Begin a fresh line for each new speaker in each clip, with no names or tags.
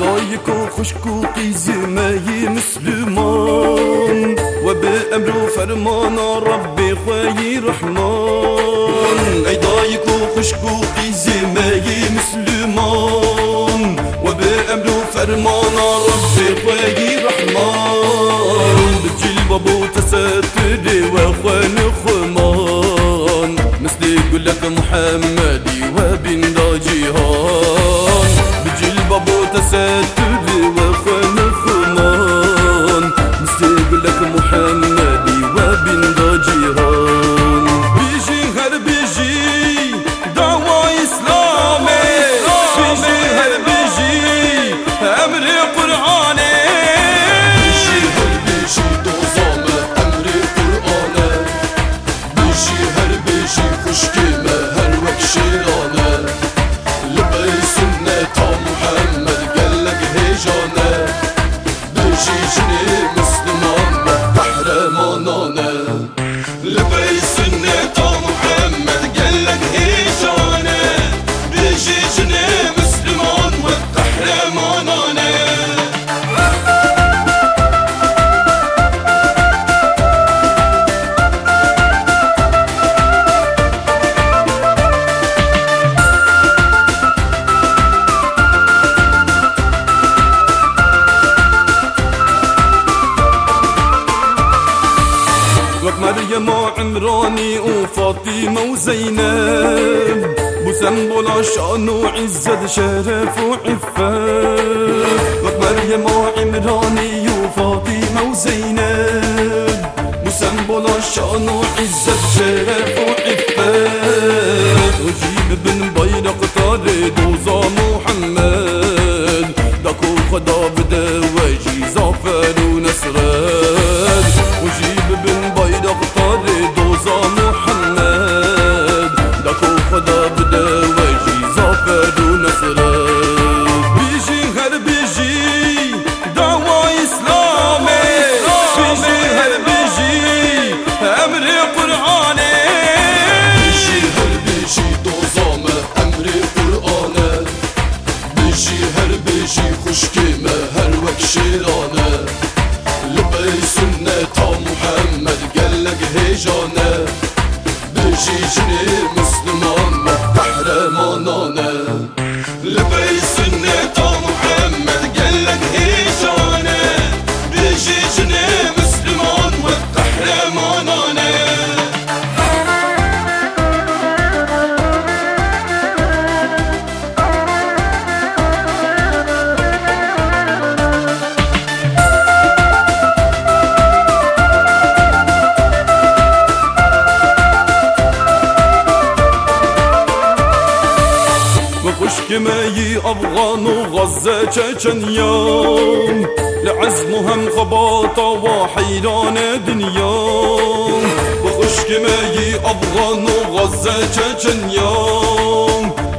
دايك وخشك وقيز ماي مسلمان. وبأمر فرمان ربي خير رحمن أي دايك وخشك وقيز
acontecer وك
مريم وعمراني وفاطمة وزينب. بسنبل عشان وعزة شرف وك مريم وعمراني وفاطمة وزينب. بسنبل عشان وعزة شرف وعفاف وجيب بن بيرق طارد وزا محمد. داكو خدا بدا وجي şişirmiş ماي أفغان وغزة تشيشنيا لعزمهم خباطة وحيران دنيا. وخشك ماي أفغان وغزة تشيشنيا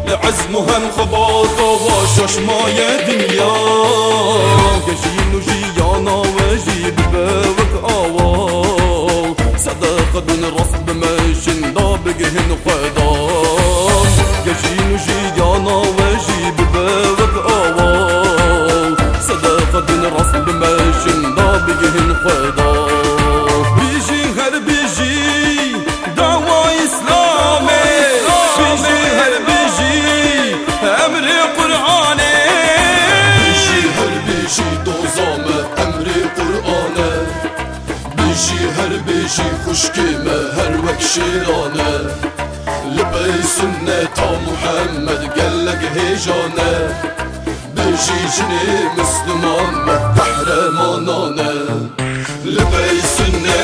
لعزمهم خباطة وششمايا دنيا. كشين وجيانا وجيب باوك آوال صداقة دون رصب ماشين ضابقهن خدام ضابقهن خدام بيجي هر بيجي دعوة إسلامي بيجي هر بيجي أمر قرآني
بيجي هر بيجي دوزامه أمر قرآنه بيجي هر بيجي خوشكيمه هر وك شيرانه لبي سنة تا محمد قالك هيجانه بيجي جني مسلمان قهرمانانه لبي سنة